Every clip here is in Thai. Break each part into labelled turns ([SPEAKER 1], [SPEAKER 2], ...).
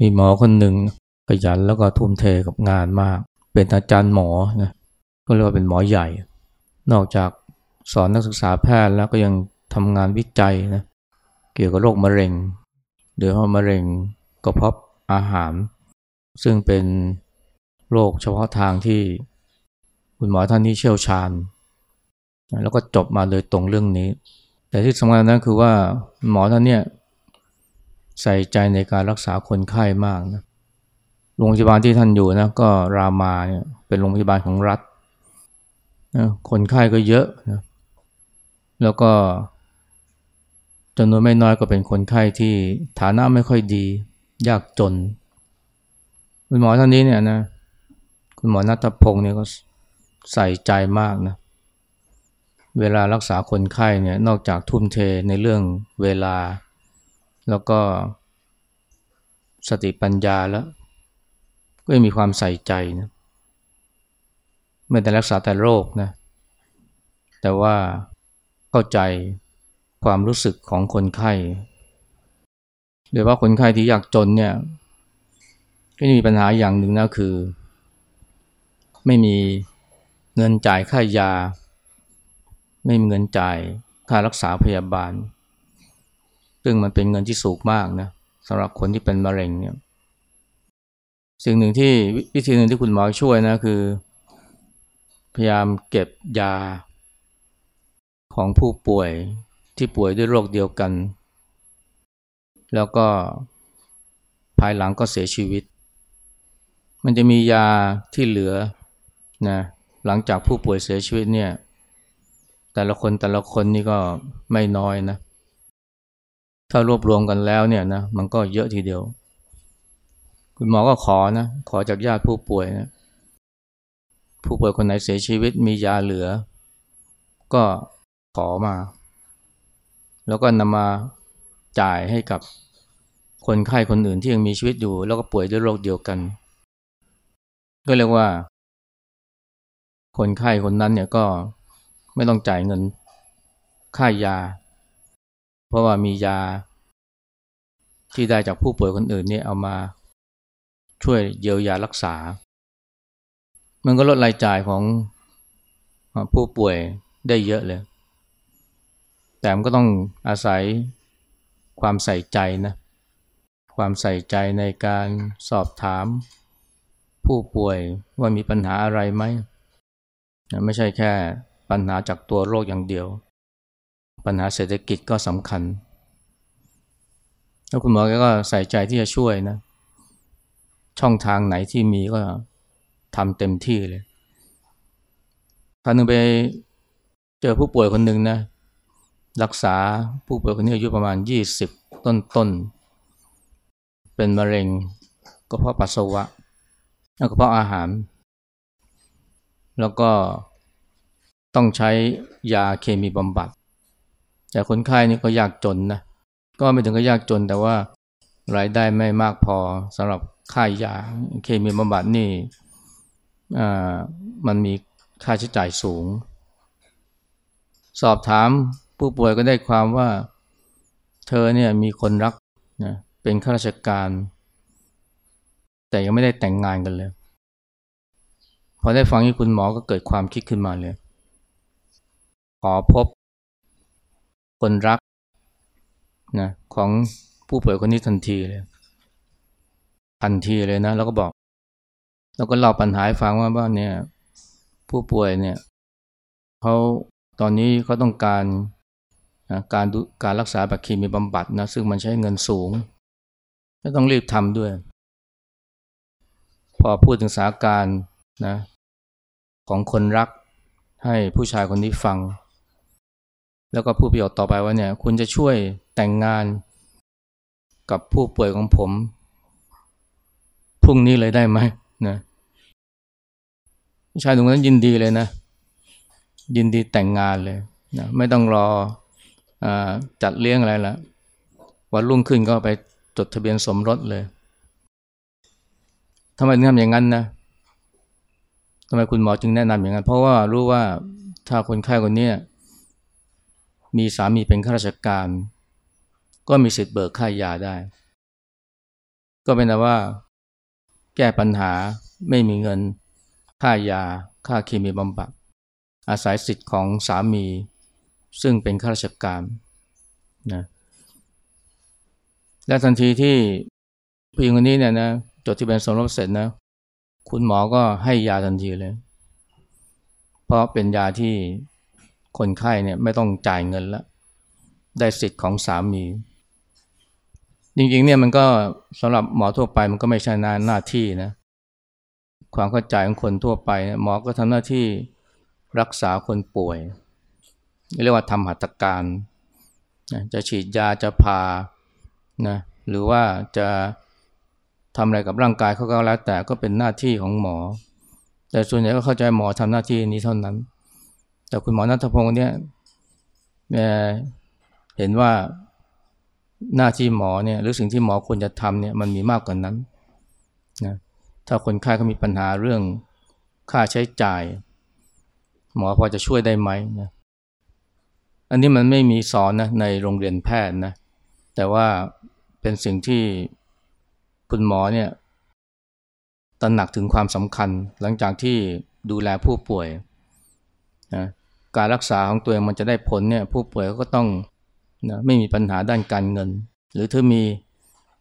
[SPEAKER 1] มีหมอคนหนึ่งขยันแล้วก็ทุ่มเทกับงานมาก เป็นอาจารย์หมอนะก็เรียกว่าเป็นหมอใหญ่ นอกจากสอนนักศึกษาแพทย์แล้วก็ยังทำงานวิจัยนะเกี่ยวกับโรคมะเร็งโดยเฉพามะเร็งกระเพาะอาหาร ซึ่งเป็นโรคเฉพาะทางที่คุณหมอท่านนี้เชี่ยวชาญ แล้วก็จบมาเลยตรงเรื่องนี้ แต่ที่สำคัญนั้นคือว่าหมอท่านเนี่ย ใส่ใจในการรักษาคนไข้มากนะโรงพยาบาลที่ท่านอยู่นะก็รามาเนี่ยเป็นโรงพยาบาลของรัฐนะคนไข้ก็เยอะนะแล้วก็จำนวนไม่น้อยก็เป็นคนไข้ที่ฐานะไม่ค่อยดี ยากจน คุณหมอท่านนี้เนี่ยนะคุณหมอนัทพงศ์เนี่ยก็ใส่ใจมากนะเวลารักษาคนไข้เนี่ยนอกจากทุ่มเทในเรื่องเวลา แล้วก็สติปัญญาแล้ว ก็มีความใส่ใจนะไม่แต่รักษาแต่โรคนะแต่ว่าเข้าใจความรู้สึกของคนไข้โดยว่าคนไข้ที่อยากจนเนี่ยก็มีปัญหาอย่างหนึ่งนะคือ ไม่มีเงินจ่ายค่ายา ไม่มีเงินจ่ายค่ารักษาพยาบาล ซึ่งมันเป็นเงินที่สูงมากนะสำหรับคนที่เป็นมะเร็งเนี่ยสิ่งหนึ่งที่วิธีหนึ่งที่คุณหมอช่วยนะคือ พยายามเก็บยาของผู้ป่วยที่ป่วยด้วยโรคเดียวกัน แล้วก็ภายหลังก็เสียชีวิต มันจะมียาที่เหลือนะหลังจากผู้ป่วยเสียชีวิตเนี่ยแต่ละคนแต่ละคนนี่ก็ไม่น้อยนะ ถ้ารวบรวมกันแล้วเนี่ยนะมันก็เยอะทีเดียว คุณหมอก็ขอนะขอจากญาติผู้ป่วยนะผู้ป่วยคนไหนเสียชีวิตมียาเหลือ ก็ขอมา แล้วก็นำมาจ่ายให้กับคนไข้คนอื่นที่ยังมีชีวิตอยู่ แล้วก็ป่วยด้วยโรคเดียวกัน ก็เรียกว่า คนไข้คนนั้นเนี่ยก็ไม่ต้องจ่ายเงินค่ายา เพราะว่ามียาที่ได้จากผู้ป่วยคนอื่นเนี่ยเอามาช่วยเยียวยารักษา มันก็ลดรายจ่ายของผู้ป่วยได้เยอะเลย แต่มันก็ต้องอาศัยความใส่ใจนะ ความใส่ใจในการสอบถาม ผู้ป่วยว่ามีปัญหาอะไรไหม ไม่ใช่แค่ปัญหาจากตัวโรคอย่างเดียว ปัญหาเศรษฐกิจก็สำคัญ แล้วคุณหมอก็ใส่ใจที่จะช่วยนะ ช่องทางไหนที่มีก็ทำเต็มที่เลยครั้งหนึ่งไปเจอผู้ป่วยคนหนึ่งนะ รักษาผู้ป่วยคนนี้อายุประมาณ 20 ต้นต้น เป็นมะเร็งก็เพราะปัสสาวะ แล้วก็เพราะอาหาร แล้วก็ต้องใช้ยาเคมีบำบัด แต่คนไข้นี่ก็ยากจนนะก็ไม่ถึงก็ยากจนแต่ว่ารายได้ไม่มากพอสำหรับค่ายาเคมีบำบัดนี่มันมีค่าใช้จ่ายสูง สอบถามผู้ป่วยก็ได้ความว่าเธอเนี่ยมีคนรักนะเป็นข้าราชการ แต่ยังไม่ได้แต่งงานกันเลย พอได้ฟังที่คุณหมอก็เกิดความคิดขึ้นมาเลย ขอพบ คนรักนะของผู้ป่วยคนนี้ทันทีเลย ทันทีเลยนะแล้วก็บอกแล้วก็เล่าปัญหาให้ฟังว่าบ้านเนี่ยผู้ป่วยเนี่ยเขาตอนนี้เขาต้องการนะการการรักษาแบบเคมีบำบัดนะซึ่งมันใช้เงินสูงก็ต้องรีบทำด้วย พอพูดถึงสาการนะของคนรักให้ผู้ชายคนนี้ฟัง แล้วก็พูดประโยชน์ต่อไปว่าเนี่ยคุณจะช่วยแต่งงานกับผู้ป่วยของผม พรุ่งนี้เลยได้ไหมนะชายตรงนั้นยินดีเลยนะ ยินดีแต่งงานเลยนะไม่ต้องรอจัดเลี้ยงอะไรละวันรุ่งขึ้นก็ไปจดทะเบียนสมรสเลยทำไมถึงทำอย่างนั้นนะทำไมคุณหมอจึงแนะนำอย่างนั้น เพราะว่ารู้ว่าถ้าคนไข้คนนี้ มีสามีเป็นข้าราชการ ก็มีสิทธิ์เบิกค่ายาได้ ก็เป็นแต่ว่า แก้ปัญหาไม่มีเงินค่ายาค่าเคมีบำบัดอาศัยสิทธิ์ของสามี ซึ่งเป็นข้าราชการนะและทันทีที่ผู้หญิงคนนี้เนี่ยนะจดที่เป็นสมรสเสร็จนะ คุณหมอก็ให้ยาทันทีเลย เพราะเป็นยาที่ คนไข้เนี่ยไม่ต้องจ่ายเงินแล้ว ได้สิทธิ์ของสามี จริงๆเนี่ยมันก็สำหรับหมอทั่วไปมันก็ไม่ใช่นาหน้าที่นะความเข้าใจของคนทั่วไปหมอก็ทำหน้าที่รักษาคนป่วย เรียกว่าทำหัตถการจะฉีดยาจะพานะหรือว่าจะทำอะไรกับร่างกายเขาก็แล้วแต่ก็เป็นหน้าที่ของหมอ แต่ส่วนใหญ่ก็เข้าใจหมอทำหน้าที่นี้เท่านั้น แต่คุณหมอนัทพงศ์เนี่ยเห็นว่าหน้าที่หมอเนี่ยหรือสิ่งที่หมอควรจะทำเนี่ยมันมีมากกว่านั้นนะถ้าคนไข้เขามีปัญหาเรื่องค่าใช้จ่าย หมอพอจะช่วยได้ไหมนะอันนี้มันไม่มีสอนนะในโรงเรียนแพทย์นะแต่ว่าเป็นสิ่งที่คุณหมอเนี่ยตระหนักถึงความสำคัญหลังจากที่ดูแลผู้ป่วยนะ การรักษาของตัวเองมันจะได้ผลเนี่ยผู้ป่วยก็ต้องนะไม่มีปัญหาด้านการเงิน หรือถ้ามี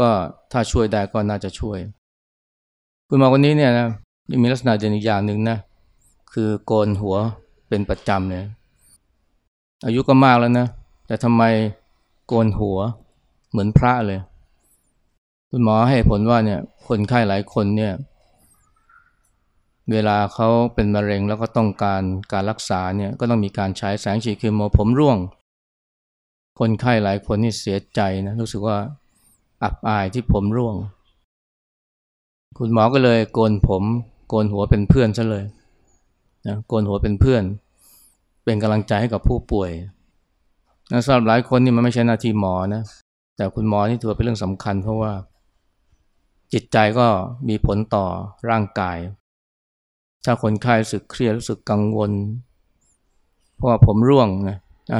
[SPEAKER 1] ก็ถ้าช่วยได้ก็น่าจะช่วย คุณหมอคนนี้เนี่ยนะมีลักษณะเด่นอีกอย่างหนึ่งนะคือโกนหัวเป็นประจำเนี่ยอายุก็มากแล้วนะ แต่ทำไมโกนหัวเหมือนพระเลย คุณหมอให้ผลว่าเนี่ยคนไข้หลายคนเนี่ย เวลาเขาเป็นมะเร็งแล้วก็ต้องการการรักษาเนี่ยก็ต้องมีการใช้แสงฉีดเคมีผมร่วง คนไข้หลายคนนี่เสียใจนะรู้สึกว่าอับอายที่ผมร่วง คุณหมอก็เลยโกนผมโกนหัวเป็นเพื่อนซะเลยนะโกนหัวเป็นเพื่อน เป็นกำลังใจให้กับผู้ป่วยนะสำหรับหลายคนนี่มันไม่ใช่หน้าที่หมอนะแต่คุณหมอนี่ถือว่าเป็นเรื่องสำคัญเพราะว่า จิตใจก็มีผลต่อร่างกาย ถ้าคนไข้รู้สึกเครียดรู้สึกกังวล เพราะว่าผมร่วงนะ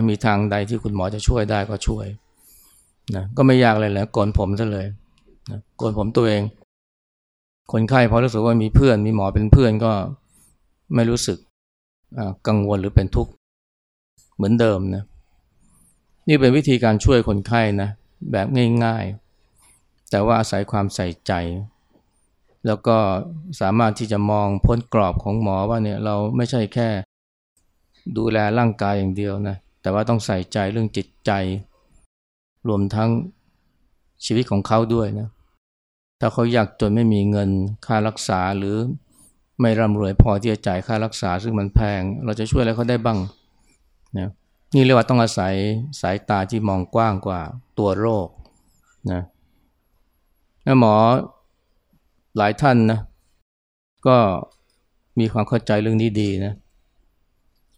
[SPEAKER 1] มีทางใดที่คุณหมอจะช่วยได้ก็ช่วยนะก็ไม่ยากเลยแหละโกนผมซะเลยนะโกนผมตัวเอง คนไข้พอรู้สึกว่ามีเพื่อน มีหมอเป็นเพื่อนก็ไม่รู้สึกกังวลหรือเป็นทุกข์เหมือนเดิมนะนี่เป็นวิธีการช่วยคนไข้นะแบบง่ายๆ แต่ว่าอาศัยความใส่ใจ แล้วก็สามารถที่จะมองพ้นกรอบของหมอว่าเนี่ยเราไม่ใช่แค่ดูแลร่างกายอย่างเดียวนะแต่ว่าต้องใส่ใจเรื่องจิตใจ รวมทั้งชีวิตของเขาด้วยนะถ้าเขาอยากจนไม่มีเงินค่ารักษาหรือไม่ร่ำรวยพอที่จะจ่ายค่ารักษาซึ่งมันแพง เราจะช่วยอะไรเขาได้บ้างนะนี่เรียกว่าต้องอาศัยสายตาที่มองกว้างกว่าตัวโรคนะหมอ หลายท่านนะก็มีความเข้าใจเรื่องนี้ดีนะ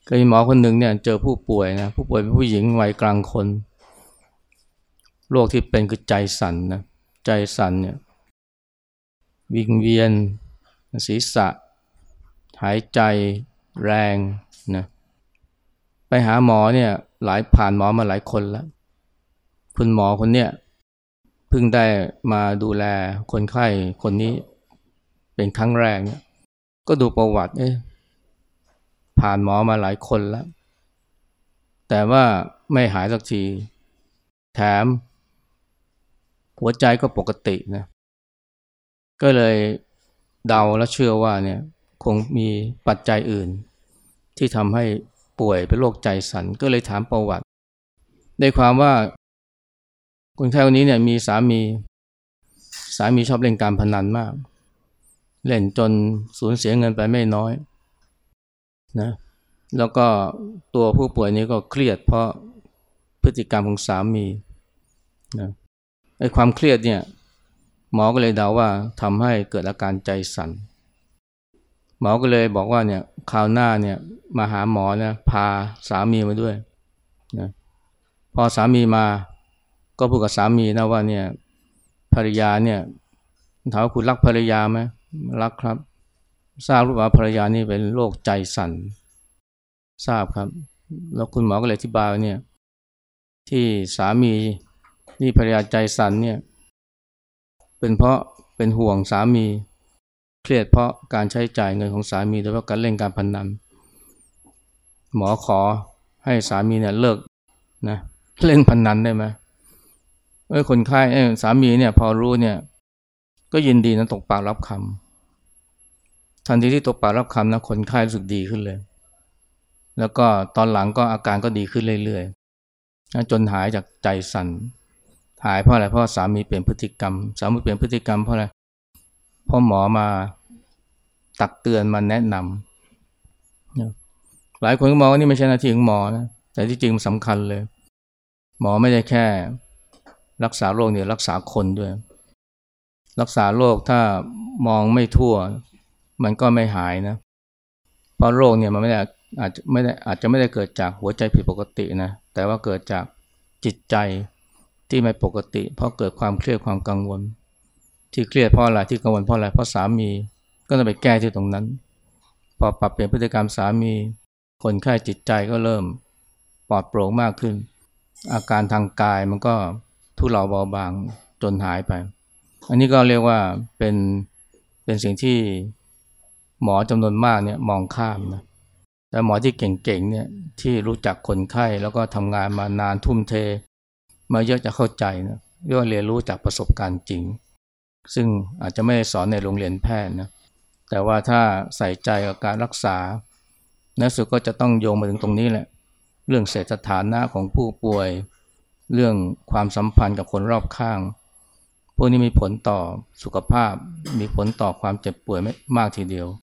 [SPEAKER 1] ก็มีหมอคนหนึ่งเนี่ยเจอผู้ป่วยนะผู้ป่วยเป็นผู้หญิงวัยกลางคนโรคที่เป็นคือใจสั่นนะใจสั่นเนี่ยวิงเวียน ศีรษะ หายใจแรงนะไปหาหมอเนี่ยหลายผ่านหมอมาหลายคนแล้ว คุณหมอคนเนี้ย พิ่งได้มาดูแลคนไข้คนนี้เป็นครั้งแรกเนี่ย ก็ดูประวัติเอ๊ะผ่านหมอมาหลายคนแล้ว แต่ว่าไม่หายสักที แถม หัวใจก็ปกตินะ ก็เลยเดาและเชื่อว่าเนี่ยคงมีปัจจัยอื่น ที่ทำให้ป่วยเป็นโรคใจสั่นก็เลยถามประวัติ ได้ความว่า คนไข้คนนี้เนี่ยมีสามี สามีชอบเล่นการพนันมาก เล่นจนสูญเสียเงินไปไม่น้อยนะแล้วก็ตัวผู้ป่วยนี้ก็เครียดเพราะพฤติกรรมของสามีนะไอ้ความเครียดเนี่ยหมอก็เลยเดาว่าทำให้เกิดอาการใจสั่นหมอก็เลยบอกว่าเนี่ยคราวหน้าเนี่ยมาหาหมอนะพาสามีมาด้วยนะพอสามีมา ก็พูดกับสามีนะว่าเนี่ยภรรยาเนี่ยถามว่าคุณรักภรรยาไหมรักครับทราบหรือเปล่าภรรยานี่เป็นโรคใจสั่นทราบครับ แล้วคุณหมอก็เลยอธิบายเนี่ยที่สามีนี่ภรรยาใจสั่นเนี่ยเป็นเพราะเป็นห่วงสามีเครียดเพราะการใช้จ่ายเงินของสามีโดยเฉพาะการเล่นการพนนันหมอขอให้สามีเนี่ยเลิกนะเล่นพนนันได้ไหม เอ้ยคนไข้สามีเนี่ยพอรู้เนี่ย ก็ยินดีนะตกปากรับคำทันทีที่ตกปากรับคำนะคนไข้รู้สึกดีขึ้นเลย แล้วก็ตอนหลังก็อาการก็ดีขึ้นเรื่อยๆจนหายจากใจสั่นหายเพราะอะไรเพราะสามีเปลี่ยนพฤติกรรม สามีเปลี่ยนพฤติกรรมเพราะอะไรเพราะหมอมาตักเตือนมาแนะนำหลายคนก็มองว่านี่ไม่ใช่หน้าที่ของหมอนะแต่ที่จริงมันสำคัญเลย หมอไม่ได้แค่ รักษาโรคเนี่ยรักษาคนด้วย รักษาโรคถ้ามองไม่ทั่ว มันก็ไม่หายนะ เพราะโรคเนี่ยมันไม่ได้อาจจะไม่ได้อาจจะไม่ได้เกิดจากหัวใจผิดปกตินะ แต่ว่าเกิดจากจิตใจที่ไม่ปกติ เพราะเกิดความเครียดความกังวล ที่เครียดเพราะอะไรที่กังวลเพราะอะไรเพราะสามีก็ต้องไปแก้ที่ตรงนั้น พอปรับเปลี่ยนพฤติกรรมสามี คนไข้จิตใจก็เริ่มปลอดโปร่งมากขึ้น อาการทางกายมันก็ ทุเลาเบาบางจนหายไป อันนี้ก็เรียกว่าเป็นเป็นสิ่งที่หมอจำนวนมากเนี่ยมองข้ามนะแต่หมอที่เก่งๆเนี่ยที่รู้จักคนไข้แล้วก็ทำงานมานานทุ่มเท มาเยอะจะเข้าใจนะเรียกว่าเรียนรู้จากประสบการณ์จริง ซึ่งอาจจะไม่สอนในโรงเรียนแพทย์นะแต่ว่าถ้าใส่ใจกับการรักษาในสุดก็จะต้องโยงมาถึงตรงนี้แหละ เรื่องเศรษฐฐานะของผู้ป่วย เรื่องความสัมพันธ์กับคนรอบข้าง พวกนี้มีผลต่อสุขภาพ มีผลต่อความเจ็บป่วยไม่มากทีเดียว